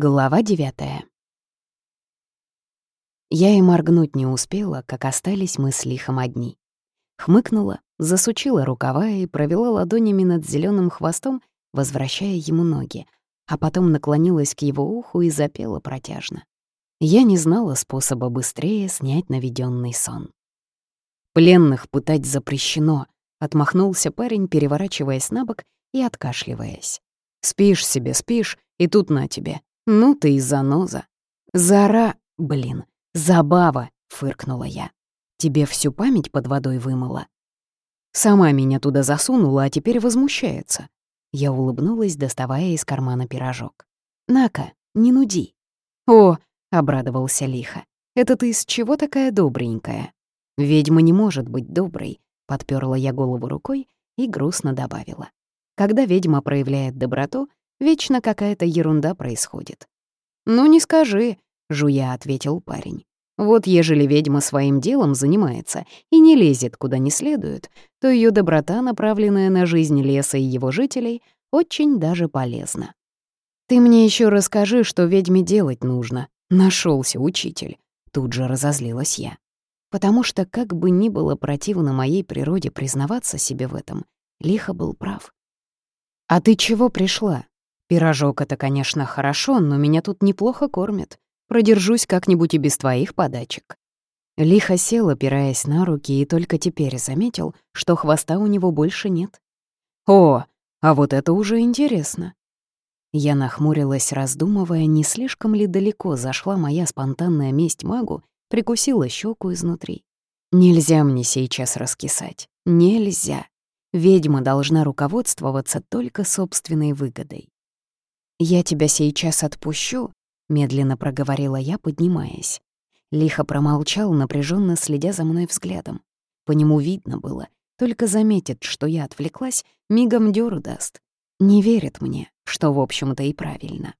Глава девятая. Я и моргнуть не успела, как остались мы с лихом одни. Хмыкнула, засучила рукава и провела ладонями над зеленым хвостом, возвращая ему ноги, а потом наклонилась к его уху и запела протяжно. Я не знала способа быстрее снять наведенный сон. «Пленных пытать запрещено», — отмахнулся парень, переворачиваясь на бок и откашливаясь. «Спишь себе, спишь, и тут на тебе, «Ну ты и заноза». «Зара... Блин, забава!» — фыркнула я. «Тебе всю память под водой вымыла?» «Сама меня туда засунула, а теперь возмущается». Я улыбнулась, доставая из кармана пирожок. «На-ка, не нуди». «О!» — обрадовался лихо. «Это ты с чего такая добренькая?» «Ведьма не может быть доброй», — подперла я голову рукой и грустно добавила. «Когда ведьма проявляет доброту, Вечно какая-то ерунда происходит. «Ну, не скажи», — жуя ответил парень. «Вот ежели ведьма своим делом занимается и не лезет куда не следует, то ее доброта, направленная на жизнь леса и его жителей, очень даже полезна. Ты мне еще расскажи, что ведьме делать нужно. Нашелся учитель. Тут же разозлилась я. Потому что, как бы ни было противно моей природе признаваться себе в этом, Лихо был прав. «А ты чего пришла?» Пирожок — это, конечно, хорошо, но меня тут неплохо кормят. Продержусь как-нибудь и без твоих подачек». Лихо сел, опираясь на руки, и только теперь заметил, что хвоста у него больше нет. «О, а вот это уже интересно». Я нахмурилась, раздумывая, не слишком ли далеко зашла моя спонтанная месть магу, прикусила щеку изнутри. Нельзя мне сейчас раскисать. Нельзя. Ведьма должна руководствоваться только собственной выгодой. «Я тебя сейчас отпущу», — медленно проговорила я, поднимаясь. Лихо промолчал, напряженно следя за мной взглядом. По нему видно было, только заметит, что я отвлеклась, мигом дёру даст. Не верит мне, что, в общем-то, и правильно.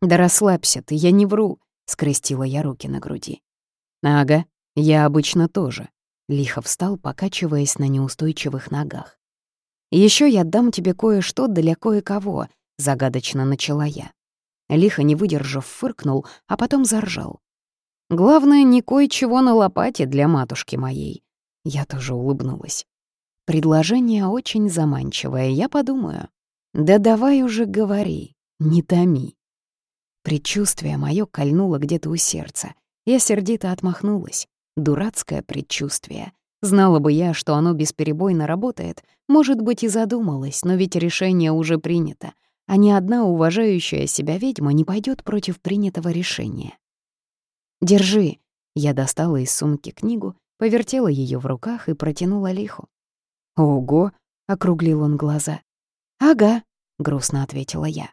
«Да расслабься ты, я не вру», — скрестила я руки на груди. «Ага, я обычно тоже», — лихо встал, покачиваясь на неустойчивых ногах. Еще я дам тебе кое-что для кое-кого, — загадочно начала я. Лихо не выдержав, фыркнул, а потом заржал. «Главное, не кое-чего на лопате для матушки моей». Я тоже улыбнулась. Предложение очень заманчивое, я подумаю. «Да давай уже говори, не томи». Предчувствие мое кольнуло где-то у сердца. Я сердито отмахнулась. Дурацкое предчувствие. Знала бы я, что оно бесперебойно работает, может быть, и задумалась, но ведь решение уже принято а ни одна уважающая себя ведьма не пойдет против принятого решения. «Держи!» — я достала из сумки книгу, повертела ее в руках и протянула лиху. «Ого!» — округлил он глаза. «Ага», — грустно ответила я.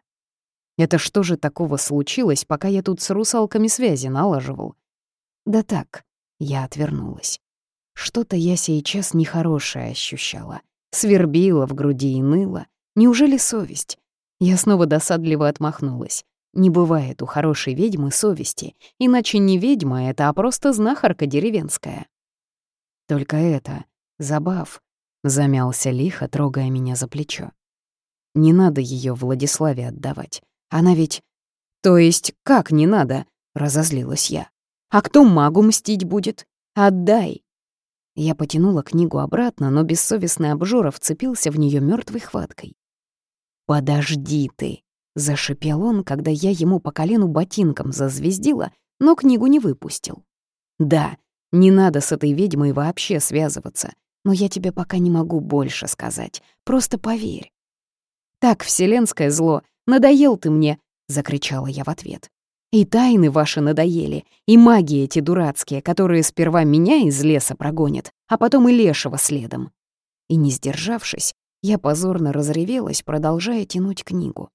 «Это что же такого случилось, пока я тут с русалками связи налаживал?» «Да так», — я отвернулась. Что-то я сейчас нехорошее ощущала. Свербила в груди и ныла. Неужели совесть? Я снова досадливо отмахнулась. Не бывает у хорошей ведьмы совести, иначе не ведьма это, а просто знахарка деревенская. Только это, забав, замялся лихо, трогая меня за плечо. Не надо ее Владиславе отдавать. Она ведь... То есть как не надо? Разозлилась я. А кто магу мстить будет? Отдай. Я потянула книгу обратно, но бессовестный обжора вцепился в нее мертвой хваткой. «Подожди ты!» — зашипел он, когда я ему по колену ботинком зазвездила, но книгу не выпустил. «Да, не надо с этой ведьмой вообще связываться, но я тебе пока не могу больше сказать, просто поверь». «Так, вселенское зло, надоел ты мне!» — закричала я в ответ. «И тайны ваши надоели, и маги эти дурацкие, которые сперва меня из леса прогонят, а потом и лешего следом». И не сдержавшись, я позорно разревелась, продолжая тянуть книгу.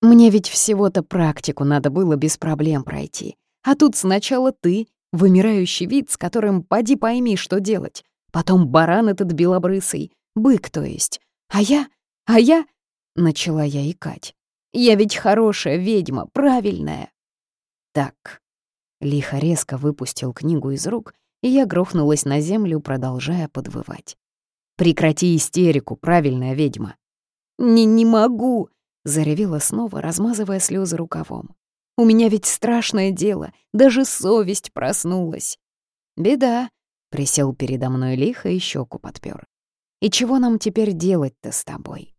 Мне ведь всего-то практику надо было без проблем пройти. А тут сначала ты, вымирающий вид, с которым поди пойми, что делать. Потом баран этот белобрысый, бык, то есть. А я, а я... Начала я икать. Я ведь хорошая ведьма, правильная. Так. Лихо резко выпустил книгу из рук, и я грохнулась на землю, продолжая подвывать. Прекрати истерику, правильная ведьма. Не, не могу. заревела снова, размазывая слезы рукавом. «У меня ведь страшное дело, даже совесть проснулась». «Беда», — присел передо мной лихо и щеку подпер. «И чего нам теперь делать-то с тобой?»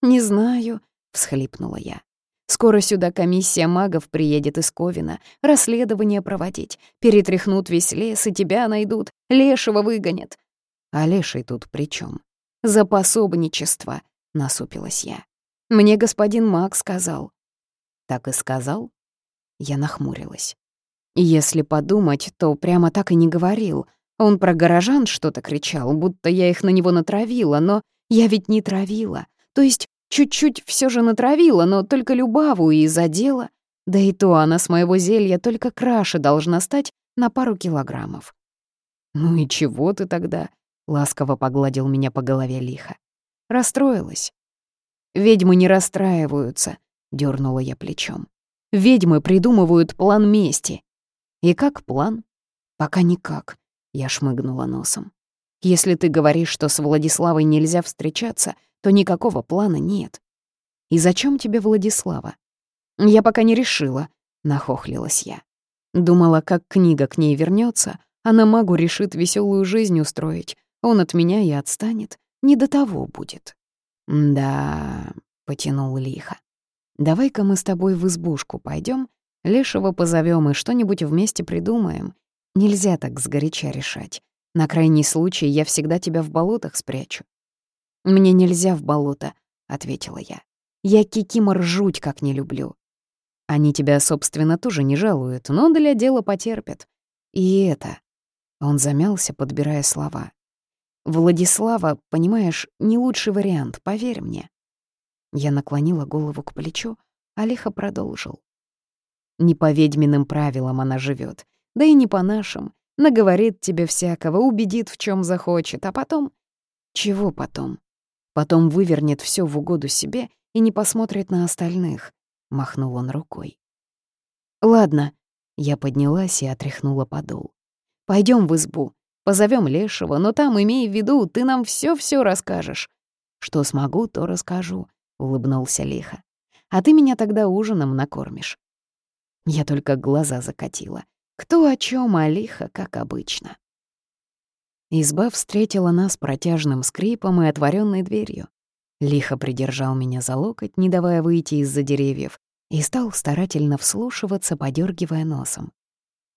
«Не знаю», — всхлипнула я. «Скоро сюда комиссия магов приедет из Ковина, расследование проводить, перетряхнут весь лес и тебя найдут, лешего выгонят». «А леший тут при чем? «За пособничество», — насупилась я. «Мне господин маг сказал». «Так и сказал?» Я нахмурилась. Если подумать, то прямо так и не говорил. Он про горожан что-то кричал, будто я их на него натравила, но я ведь не травила. То есть чуть-чуть все же натравила, но только Любаву и задела. Да и то она с моего зелья только краше должна стать на пару килограммов. «Ну и чего ты тогда?» — ласково погладил меня по голове лихо. Расстроилась. «Ведьмы не расстраиваются», — дернула я плечом. «Ведьмы придумывают план мести. И как план? Пока никак. Я шмыгнула носом. Если ты говоришь, что с Владиславой нельзя встречаться, то никакого плана нет. И зачем тебе Владислава? Я пока не решила, нахохлилась я. Думала, как книга к ней вернется, она магу решит веселую жизнь устроить. Он от меня и отстанет. Не до того будет. Да, потянул лихо. Давай-ка мы с тобой в избушку пойдем Лешего позовем и что-нибудь вместе придумаем. Нельзя так сгоряча решать. На крайний случай я всегда тебя в болотах спрячу». «Мне нельзя в болото», — ответила я. «Я кикимор жуть как не люблю». Они тебя, собственно, тоже не жалуют, но для дела потерпят. И это... Он замялся, подбирая слова. «Владислава, понимаешь, не лучший вариант, поверь мне». Я наклонила голову к плечу, а лихо продолжил. Не по ведьминым правилам она живет, да и не по нашим. Наговорит тебе всякого, убедит в чем захочет, а потом... Чего потом? Потом вывернет все в угоду себе и не посмотрит на остальных. Махнул он рукой. Ладно, я поднялась и отряхнула подол. Пойдем в избу, позовем Лешего, но там, имей в виду, ты нам все-все расскажешь. Что смогу, то расскажу, улыбнулся лихо. А ты меня тогда ужином накормишь. Я только глаза закатила. Кто о чем, а лихо, как обычно. Изба встретила нас протяжным скрипом и отворенной дверью. Лихо придержал меня за локоть, не давая выйти из-за деревьев, и стал старательно вслушиваться, подергивая носом.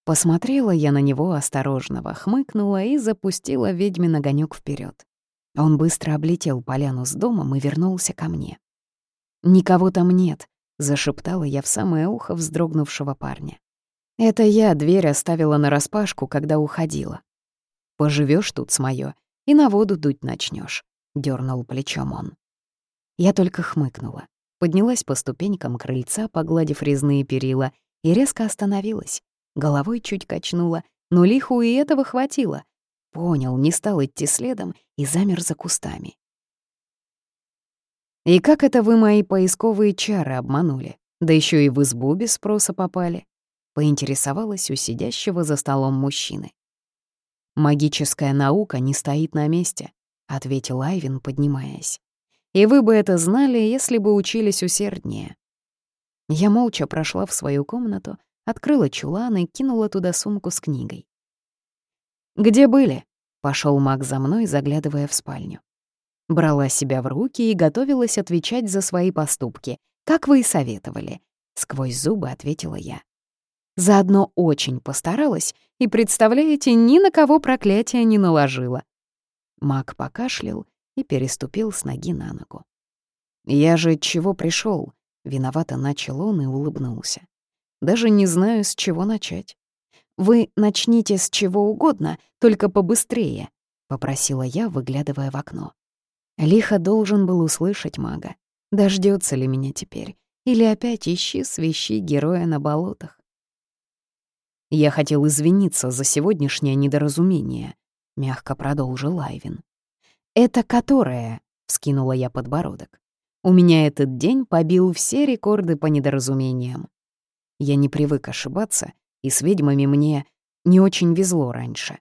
Посмотрела я на него осторожного, хмыкнула и запустила ведьмин огонек вперед. Он быстро облетел поляну с домом и вернулся ко мне. «Никого там нет», зашептала я в самое ухо вздрогнувшего парня. Это я дверь оставила нараспашку, когда уходила. Поживешь тут с моё и на воду дуть начнешь, дернул плечом он. Я только хмыкнула, поднялась по ступенькам крыльца, погладив резные перила, и резко остановилась. Головой чуть качнула, но лиху и этого хватило. Понял, не стал идти следом и замер за кустами. И как это вы мои поисковые чары обманули? Да еще и в избу без спроса попали?» — поинтересовалась у сидящего за столом мужчины. «Магическая наука не стоит на месте», — ответил Айвин, поднимаясь. «И вы бы это знали, если бы учились усерднее». Я молча прошла в свою комнату, открыла чулан и кинула туда сумку с книгой. «Где были?» — пошел маг за мной, заглядывая в спальню. Брала себя в руки и готовилась отвечать за свои поступки, как вы и советовали. Сквозь зубы ответила я. Заодно очень постаралась и, представляете, ни на кого проклятия не наложила. Маг покашлял и переступил с ноги на ногу. «Я же чего пришел? виновато начал он и улыбнулся. «Даже не знаю, с чего начать». «Вы начните с чего угодно, только побыстрее», — попросила я, выглядывая в окно. Лихо должен был услышать мага. Дождется ли меня теперь? Или опять ищи свищи героя на болотах? Я хотел извиниться за сегодняшнее недоразумение, мягко продолжил Айвин. Это которое? вскинула я подбородок. У меня этот день побил все рекорды по недоразумениям. Я не привык ошибаться, и с ведьмами мне не очень везло раньше.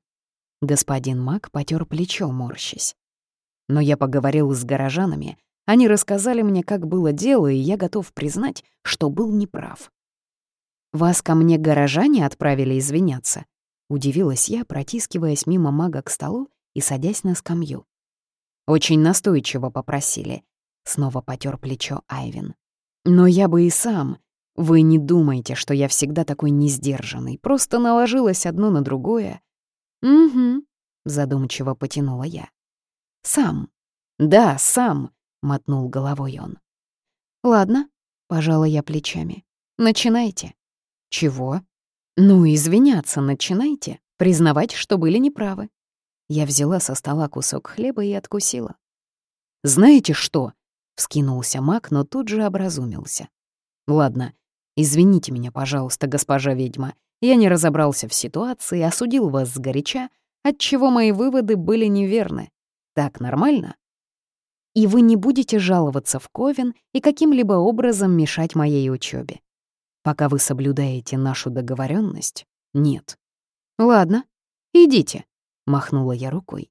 Господин Мак потер плечо, морщась. Но я поговорил с горожанами, Они рассказали мне, как было дело, и я готов признать, что был неправ. «Вас ко мне горожане отправили извиняться?» — удивилась я, протискиваясь мимо мага к столу и садясь на скамью. «Очень настойчиво попросили», — снова потер плечо Айвин. «Но я бы и сам. Вы не думайте, что я всегда такой несдержанный, просто наложилось одно на другое». «Угу», — задумчиво потянула я. «Сам. Да, сам», — мотнул головой он. «Ладно», — пожала я плечами. «Начинайте». «Чего?» «Ну, извиняться начинайте, признавать, что были неправы». Я взяла со стола кусок хлеба и откусила. «Знаете что?» — вскинулся маг, но тут же образумился. «Ладно, извините меня, пожалуйста, госпожа ведьма. Я не разобрался в ситуации, осудил вас сгоряча, отчего мои выводы были неверны. Так нормально?» «И вы не будете жаловаться в Ковен и каким-либо образом мешать моей учебе. Пока вы соблюдаете нашу договоренность, нет. Ладно, идите, махнула я рукой.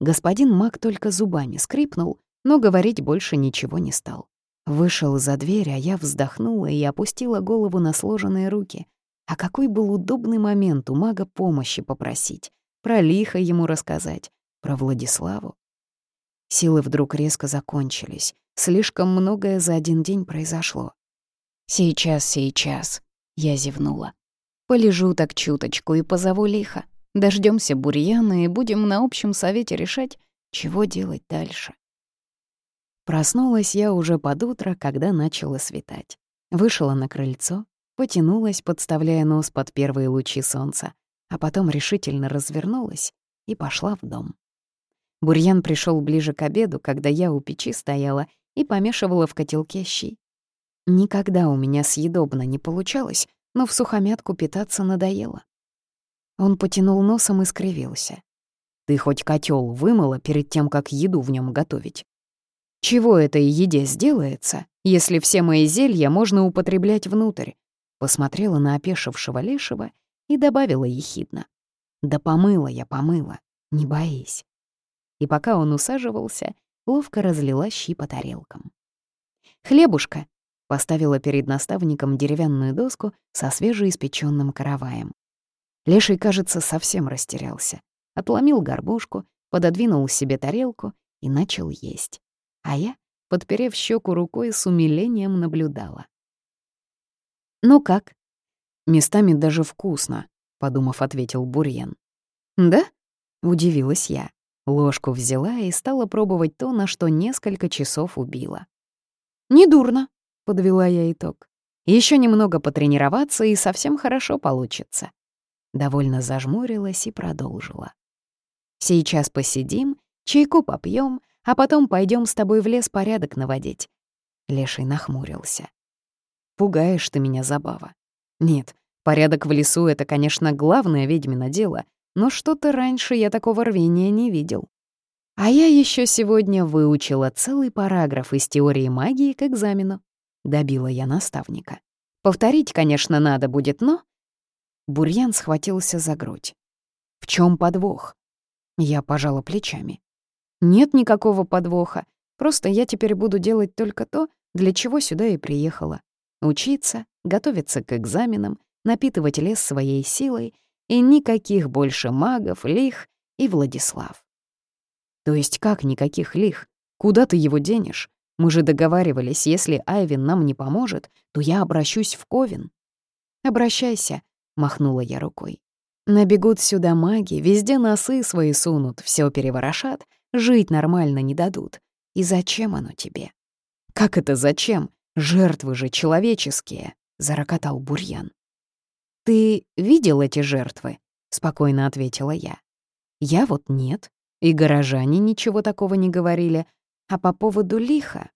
Господин Мак только зубами скрипнул, но говорить больше ничего не стал. Вышел за дверь, а я вздохнула и опустила голову на сложенные руки. А какой был удобный момент у мага помощи попросить, про лихо ему рассказать, про Владиславу. Силы вдруг резко закончились. Слишком многое за один день произошло. «Сейчас, сейчас», — я зевнула. «Полежу так чуточку и позову лихо. Дождемся бурьяна и будем на общем совете решать, чего делать дальше». Проснулась я уже под утро, когда начало светать. Вышла на крыльцо, потянулась, подставляя нос под первые лучи солнца, а потом решительно развернулась и пошла в дом. Бурьян пришел ближе к обеду, когда я у печи стояла и помешивала в котелке щи. Никогда у меня съедобно не получалось, но в сухомятку питаться надоело. Он потянул носом и скривился. «Ты хоть котел вымыла перед тем, как еду в нем готовить? Чего этой еде сделается, если все мои зелья можно употреблять внутрь?» Посмотрела на опешившего лешего и добавила ехидно. «Да помыла я, помыла, не боись». И пока он усаживался, ловко разлила щи по тарелкам. «Хлебушка, Поставила перед наставником деревянную доску со свежеиспеченным караваем. Леший, кажется, совсем растерялся. Отломил горбушку, пододвинул себе тарелку и начал есть. А я, подперев щеку рукой, с умилением наблюдала. «Ну как?» «Местами даже вкусно», — подумав, ответил Бурьян. «Да?» — удивилась я. Ложку взяла и стала пробовать то, на что несколько часов убила. «Недурно», подвела я итог. Еще немного потренироваться, и совсем хорошо получится. Довольно зажмурилась и продолжила. Сейчас посидим, чайку попьем, а потом пойдем с тобой в лес порядок наводить. Леший нахмурился. Пугаешь ты меня, забава. Нет, порядок в лесу — это, конечно, главное ведьмино дело, но что-то раньше я такого рвения не видел. А я еще сегодня выучила целый параграф из теории магии к экзамену. Добила я наставника. Повторить, конечно, надо будет, но... Бурьян схватился за грудь. В чем подвох? Я пожала плечами. Нет никакого подвоха. Просто я теперь буду делать только то, для чего сюда и приехала. Учиться, готовиться к экзаменам, напитывать лес своей силой и никаких больше магов, лих и Владислав. То есть как никаких лих? Куда ты его денешь? Мы же договаривались, если Айвин нам не поможет, то я обращусь в Ковен. «Обращайся», — махнула я рукой. «Набегут сюда маги, везде носы свои сунут, все переворошат, жить нормально не дадут. И зачем оно тебе?» «Как это зачем? Жертвы же человеческие», — зарокотал Бурьян. «Ты видел эти жертвы?» — спокойно ответила я. «Я вот нет, и горожане ничего такого не говорили, а по поводу лиха...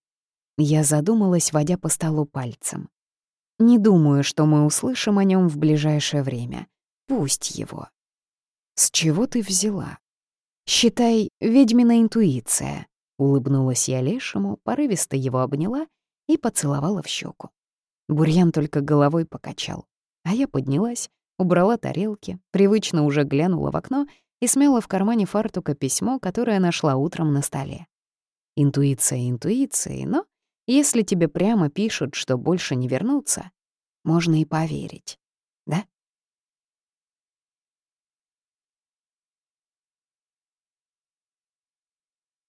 Я задумалась, водя по столу пальцем. Не думаю, что мы услышим о нем в ближайшее время. Пусть его. С чего ты взяла? Считай, ведьмина интуиция. Улыбнулась я лешему, порывисто его обняла и поцеловала в щеку. Бурьян только головой покачал, а я поднялась, убрала тарелки, привычно уже глянула в окно и смяла в кармане фартука письмо, которое нашла утром на столе. Интуиция интуицией, но если тебе прямо пишут, что больше не вернуться, можно и поверить, да?